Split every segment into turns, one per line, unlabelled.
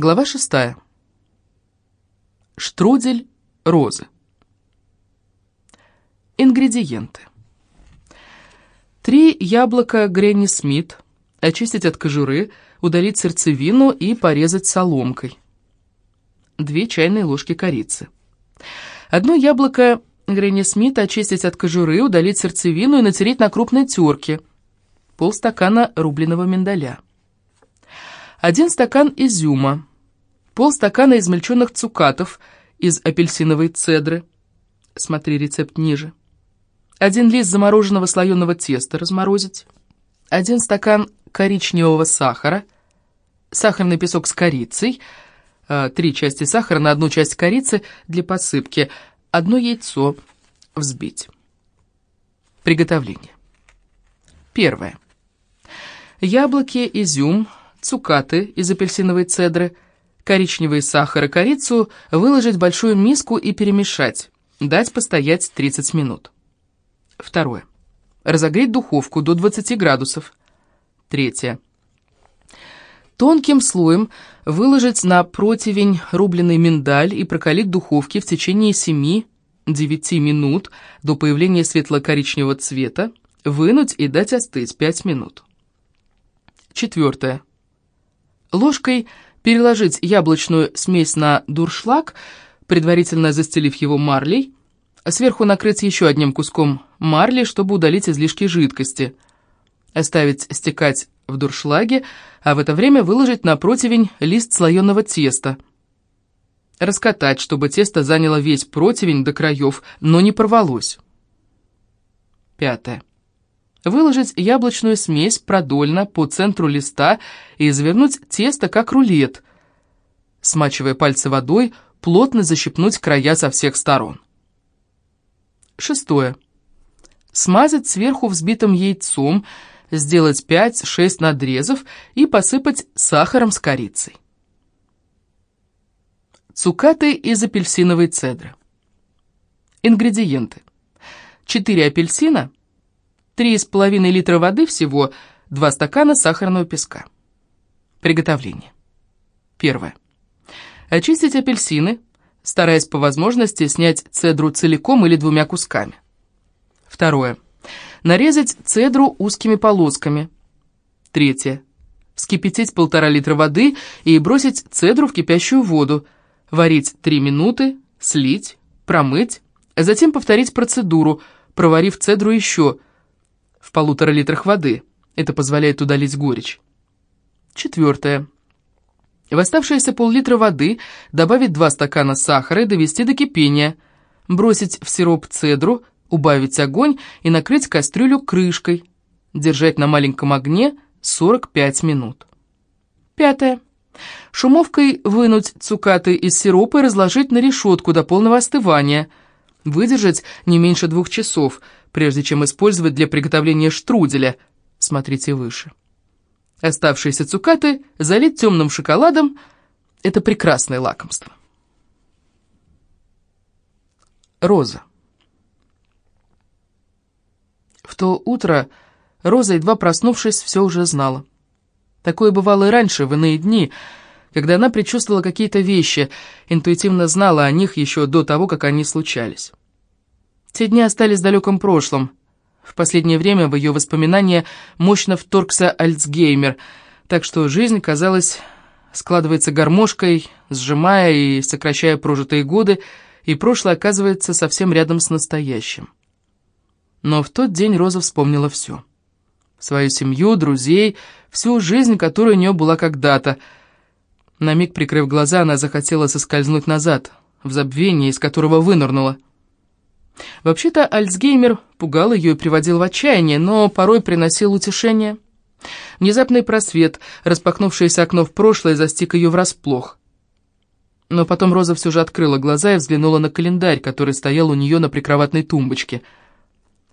Глава шестая. Штрудель розы. Ингредиенты. Три яблока Гренни Смит, очистить от кожуры, удалить сердцевину и порезать соломкой. Две чайные ложки корицы. Одно яблоко Гренни Смит очистить от кожуры, удалить сердцевину и натереть на крупной терке. Полстакана рубленого миндаля. Один стакан изюма, полстакана измельченных цукатов из апельсиновой цедры. Смотри рецепт ниже. Один лист замороженного слоеного теста разморозить. Один стакан коричневого сахара. Сахарный песок с корицей. А, три части сахара на одну часть корицы для посыпки. Одно яйцо взбить. Приготовление. Первое. Яблоки, изюм, цукаты из апельсиновой цедры, коричневый сахар и корицу выложить в большую миску и перемешать, дать постоять 30 минут. Второе. Разогреть духовку до 20 градусов. Третье. Тонким слоем выложить на противень рубленый миндаль и прокалить в духовке в течение 7-9 минут до появления светло-коричневого цвета, вынуть и дать остыть 5 минут. Четвертое. Ложкой переложить яблочную смесь на дуршлаг, предварительно застелив его марлей, сверху накрыть еще одним куском марли, чтобы удалить излишки жидкости, оставить стекать в дуршлаге, а в это время выложить на противень лист слоеного теста. Раскатать, чтобы тесто заняло весь противень до краев, но не порвалось. Пятое. Выложить яблочную смесь продольно по центру листа и завернуть тесто как рулет. Смачивая пальцы водой, плотно защипнуть края со всех сторон. Шестое. Смазать сверху взбитым яйцом, сделать 5-6 надрезов и посыпать сахаром с корицей. Цукаты из апельсиновой цедры. Ингредиенты. 4 апельсина, 3,5 литра воды всего, 2 стакана сахарного песка. Приготовление. Первое. Очистить апельсины, стараясь по возможности снять цедру целиком или двумя кусками. Второе. Нарезать цедру узкими полосками. Третье. Вскипятить полтора литра воды и бросить цедру в кипящую воду. Варить 3 минуты, слить, промыть, затем повторить процедуру, проварив цедру еще в полутора литрах воды. Это позволяет удалить горечь. Четвертое. В оставшиеся пол-литра воды добавить 2 стакана сахара и довести до кипения. Бросить в сироп цедру, убавить огонь и накрыть кастрюлю крышкой. Держать на маленьком огне 45 минут. Пятое. Шумовкой вынуть цукаты из сиропа и разложить на решетку до полного остывания. Выдержать не меньше двух часов – прежде чем использовать для приготовления штруделя. Смотрите выше. Оставшиеся цукаты залить темным шоколадом – это прекрасное лакомство. Роза. В то утро Роза, едва проснувшись, все уже знала. Такое бывало и раньше, в иные дни, когда она предчувствовала какие-то вещи, интуитивно знала о них еще до того, как они случались. Те дни остались в далеком прошлом. В последнее время в ее воспоминания мощно вторгся Альцгеймер, так что жизнь, казалось, складывается гармошкой, сжимая и сокращая прожитые годы, и прошлое оказывается совсем рядом с настоящим. Но в тот день Роза вспомнила все. Свою семью, друзей, всю жизнь, которая у нее была когда-то. На миг прикрыв глаза, она захотела соскользнуть назад, в забвение, из которого вынырнула. Вообще-то Альцгеймер пугал ее и приводил в отчаяние, но порой приносил утешение. Внезапный просвет, распахнувшееся окно в прошлое, застиг ее врасплох. Но потом Роза все же открыла глаза и взглянула на календарь, который стоял у нее на прикроватной тумбочке.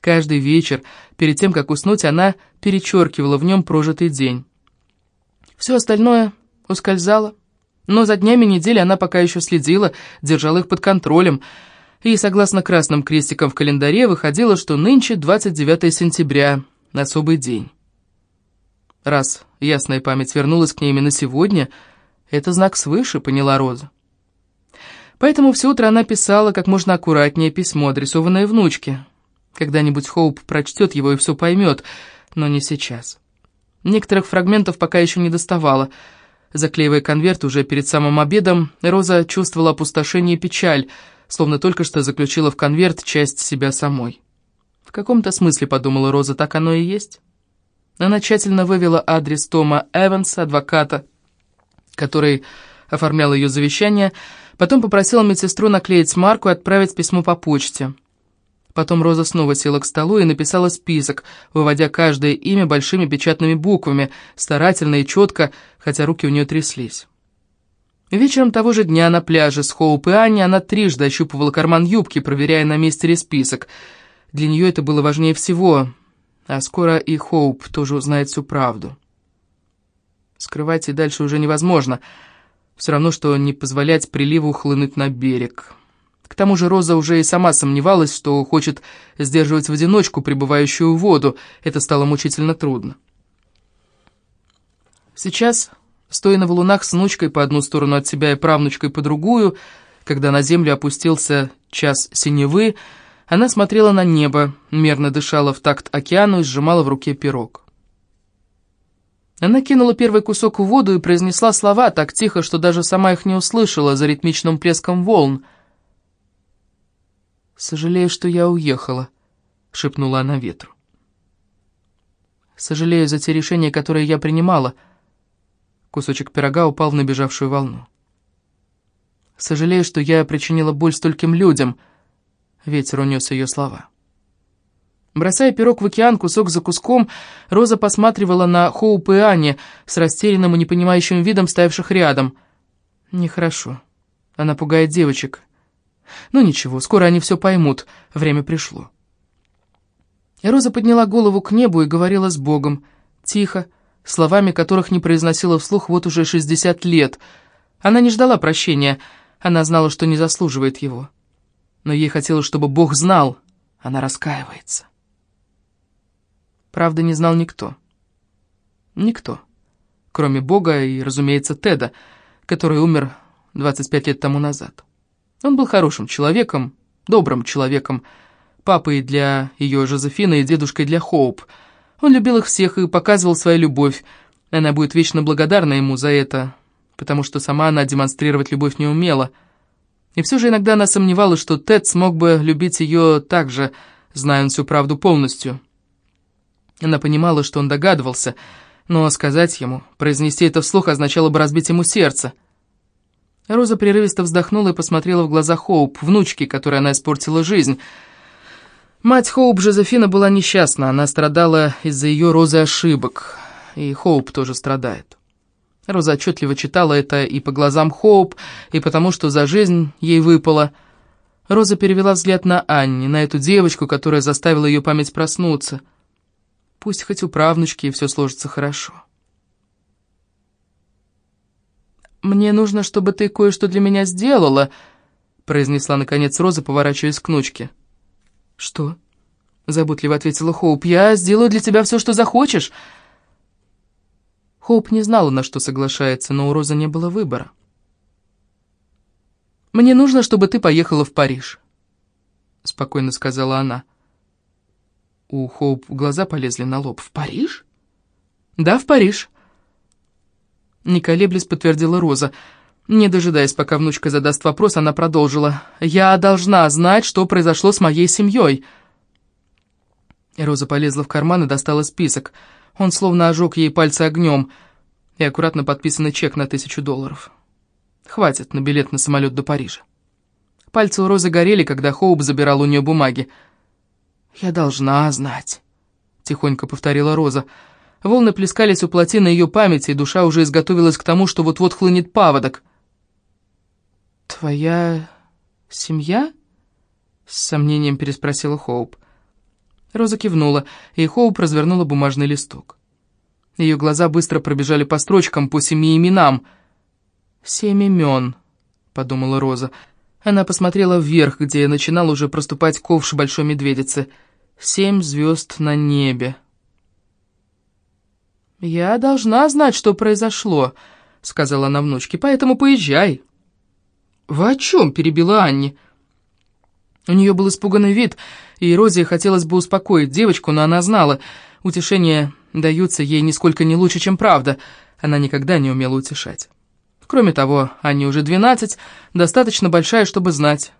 Каждый вечер, перед тем, как уснуть, она перечеркивала в нем прожитый день. Все остальное ускользало, но за днями недели она пока еще следила, держала их под контролем — и, согласно красным крестикам в календаре, выходило, что нынче 29 сентября, особый день. Раз ясная память вернулась к ней именно сегодня, Это знак свыше, поняла Роза. Поэтому все утро она писала как можно аккуратнее письмо, адресованное внучке. Когда-нибудь Хоуп прочтет его и все поймет, но не сейчас. Некоторых фрагментов пока еще не доставала. Заклеивая конверт уже перед самым обедом, Роза чувствовала опустошение и печаль, словно только что заключила в конверт часть себя самой. В каком-то смысле, подумала Роза, так оно и есть. Она тщательно вывела адрес Тома Эванса, адвоката, который оформлял ее завещание, потом попросила медсестру наклеить марку и отправить письмо по почте. Потом Роза снова села к столу и написала список, выводя каждое имя большими печатными буквами, старательно и четко, хотя руки у нее тряслись. Вечером того же дня на пляже с Хоуп и Анни она трижды ощупывала карман юбки, проверяя, на месте ли список. Для нее это было важнее всего, а скоро и Хоуп тоже узнает всю правду. Скрывать и дальше уже невозможно. Все равно, что не позволять приливу хлынуть на берег. К тому же Роза уже и сама сомневалась, что хочет сдерживать в одиночку прибывающую воду. Это стало мучительно трудно. Сейчас, стоя на валунах с внучкой по одну сторону от себя и правнучкой по другую, когда на землю опустился час синевы, она смотрела на небо, мерно дышала в такт океану и сжимала в руке пирог. Она кинула первый кусок в воду и произнесла слова так тихо, что даже сама их не услышала за ритмичным плеском волн. «Сожалею, что я уехала», — шепнула она ветру. «Сожалею за те решения, которые я принимала». Кусочек пирога упал в набежавшую волну. «Сожалею, что я причинила боль стольким людям», — ветер унес ее слова. Бросая пирог в океан кусок за куском, Роза посматривала на Хоуп и Анни с растерянным и непонимающим видом, стоявших рядом. Нехорошо. Она пугает девочек. Ну ничего, скоро они все поймут, время пришло. Роза подняла голову к небу и говорила с Богом, тихо, словами которых не произносила вслух вот уже 60 лет. Она не ждала прощения, она знала, что не заслуживает его. Но ей хотелось, чтобы Бог знал, она раскаивается. Правда, не знал никто. Никто. Кроме Бога и, разумеется, Теда, который умер 25 лет тому назад. Он был хорошим человеком, добрым человеком, папой для ее Жозефины и дедушкой для Хоуп. Он любил их всех и показывал свою любовь. Она будет вечно благодарна ему за это, потому что сама она демонстрировать любовь не умела. И все же иногда она сомневалась, что Тед смог бы любить ее так же, зная он всю правду полностью. Она понимала, что он догадывался, но сказать ему, произнести это вслух означало бы разбить ему сердце. Роза прерывисто вздохнула и посмотрела в глаза Хоуп, внучки, которой она испортила жизнь. Мать Хоуп, Жозефина, была несчастна, она страдала из-за ее розы ошибок, и Хоуп тоже страдает. Роза отчетливо читала это и по глазам Хоуп, и потому, что за жизнь ей выпало. Роза перевела взгляд на Анни, на эту девочку, которая заставила ее память проснуться — Пусть хоть у правнучки все сложится хорошо. «Мне нужно, чтобы ты кое-что для меня сделала», — произнесла, наконец, Роза, поворачиваясь к внучке. «Что?» — заботливо ответила Хоуп. «Я сделаю для тебя все, что захочешь». Хоуп не знала, на что соглашается, но у Розы не было выбора. «Мне нужно, чтобы ты поехала в Париж», — спокойно сказала она. У Хоуп глаза полезли на лоб. «В Париж?» «Да, в Париж», — не колеблясь подтвердила Роза. Не дожидаясь, пока внучка задаст вопрос, она продолжила. «Я должна знать, что произошло с моей семьей». Роза полезла в карман и достала список. Он словно ожег ей пальцы огнем и аккуратно подписанный чек на тысячу долларов. Хватит на билет на самолет до Парижа. Пальцы у Розы горели, когда Хоуп забирал у нее бумаги. «Я должна знать», — тихонько повторила Роза. Волны плескались у плотины ее памяти, и душа уже изготовилась к тому, что вот-вот хлынет паводок. «Твоя семья?» — с сомнением переспросила Хоуп. Роза кивнула, и Хоуп развернула бумажный листок. Ее глаза быстро пробежали по строчкам, по семи именам. «Семь имен», — подумала Роза, — она посмотрела вверх, где начинал уже проступать ковш большой медведицы. Семь звезд на небе. «Я должна знать, что произошло», —— сказала она внучке, — «поэтому поезжай». «Вы о чем?» — перебила Анни. У нее был испуганный вид, и Розе хотелось бы успокоить девочку, но она знала, утешения даются ей нисколько не лучше, чем правда. Она никогда не умела утешать. Кроме того, Анне уже двенадцать, достаточно большая, чтобы знать.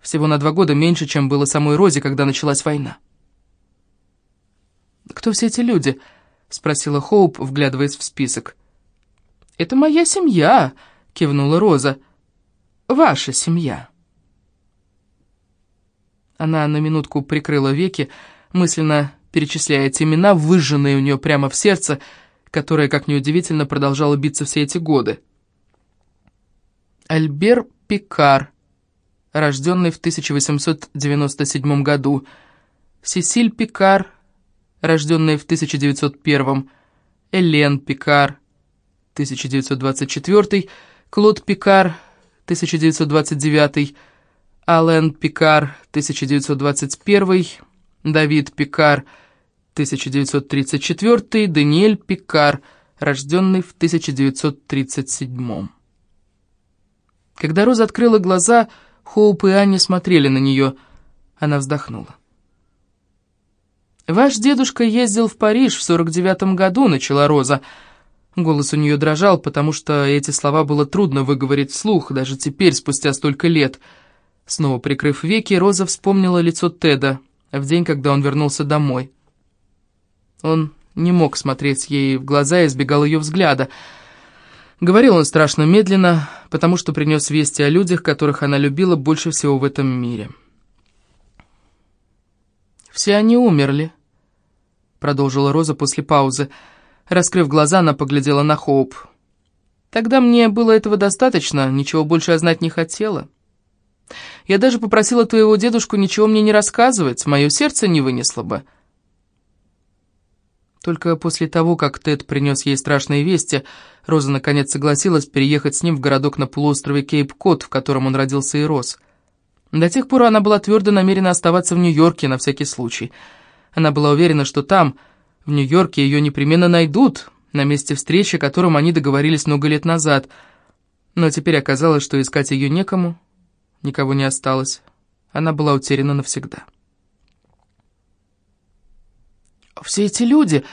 Всего на два года меньше, чем было самой Розе, когда началась война. «Кто все эти люди?» — спросила Хоуп, вглядываясь в список. «Это моя семья», — кивнула Роза. «Ваша семья». Она на минутку прикрыла веки, мысленно перечисляя эти имена, выжженные у нее прямо в сердце, которое, как неудивительно, продолжало биться все эти годы. Альбер Пикар, рожденный в 1897 году. Сесиль Пикар, рожденная в 1901. Элен Пикар, 1924. Клод Пикар, 1929. Ален Пикар, 1921. Давид Пикар, 1934. Даниэль Пикар, рожденный в 1937. Когда Роза открыла глаза, Хоуп и Анни смотрели на нее. Она вздохнула. «Ваш дедушка ездил в Париж в сорок девятом году», — начала Роза. Голос у нее дрожал, потому что эти слова было трудно выговорить вслух, даже теперь, спустя столько лет. Снова прикрыв веки, Роза вспомнила лицо Теда в день, когда он вернулся домой. Он не мог смотреть ей в глаза и избегал ее взгляда — Говорил он страшно медленно, потому что принес вести о людях, которых она любила больше всего в этом мире. «Все они умерли», — продолжила Роза после паузы. Раскрыв глаза, она поглядела на Хоуп. «Тогда мне было этого достаточно, ничего больше я знать не хотела. Я даже попросила твоего дедушку ничего мне не рассказывать, мое сердце не вынесло бы». Только после того, как Тед принес ей страшные вести, Роза наконец согласилась переехать с ним в городок на полуострове Кейп-Кот, в котором он родился и рос. До тех пор она была твердо намерена оставаться в Нью-Йорке на всякий случай. Она была уверена, что там, в Нью-Йорке, ее непременно найдут, на месте встречи, о котором они договорились много лет назад. Но теперь оказалось, что искать ее некому, никого не осталось. Она была утеряна навсегда. «Все эти люди...»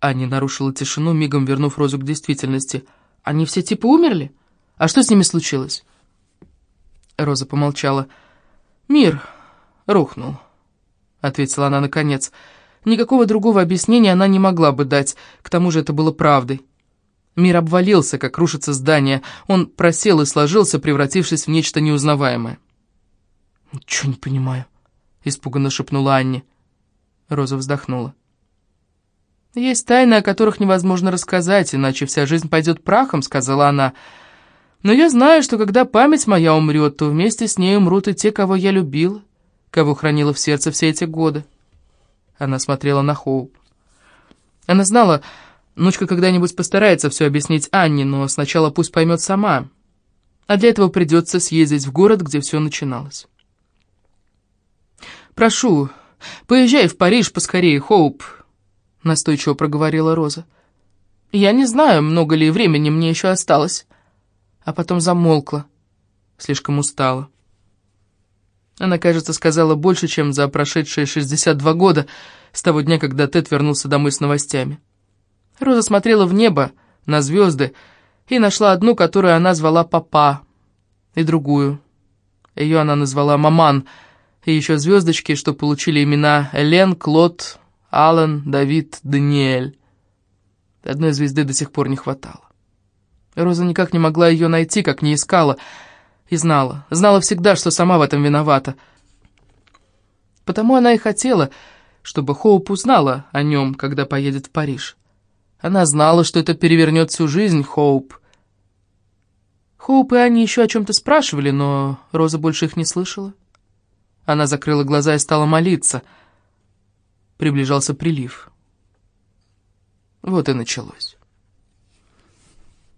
Аня нарушила тишину, мигом вернув Розу к действительности. «Они все типа умерли? А что с ними случилось?» Роза помолчала. «Мир рухнул», — ответила она наконец. Никакого другого объяснения она не могла бы дать, к тому же это было правдой. Мир обвалился, как рушится здание. Он просел и сложился, превратившись в нечто неузнаваемое. «Ничего не понимаю», — испуганно шепнула Анне. Роза вздохнула. «Есть тайны, о которых невозможно рассказать, иначе вся жизнь пойдет прахом», — сказала она. «Но я знаю, что когда память моя умрет, то вместе с ней умрут и те, кого я любила, кого хранила в сердце все эти годы». Она смотрела на Хоуп. Она знала, внучка когда-нибудь постарается все объяснить Анне, но сначала пусть поймет сама. А для этого придется съездить в город, где все начиналось. «Прошу, поезжай в Париж поскорее, Хоуп», — настойчиво проговорила Роза. «Я не знаю, много ли времени мне еще осталось». А потом замолкла, слишком устала. Она, кажется, сказала больше, чем за прошедшие 62 года с того дня, когда Тед вернулся домой с новостями. Роза смотрела в небо, на звезды, и нашла одну, которую она звала Папа, и другую. Ее она назвала Маман, и еще звездочки, что получили имена Элен, Клод, Алан, Давид, Даниэль. Одной звезды до сих пор не хватало. Роза никак не могла ее найти, как не искала, и знала, знала всегда, что сама в этом виновата. Потому она и хотела, чтобы Хоуп узнала о нем, когда поедет в Париж. Она знала, что это перевернет всю жизнь Хоуп. Хоуп и Анни еще о чем-то спрашивали, но Роза больше их не слышала. Она закрыла глаза и стала молиться — приближался прилив. Вот и началось.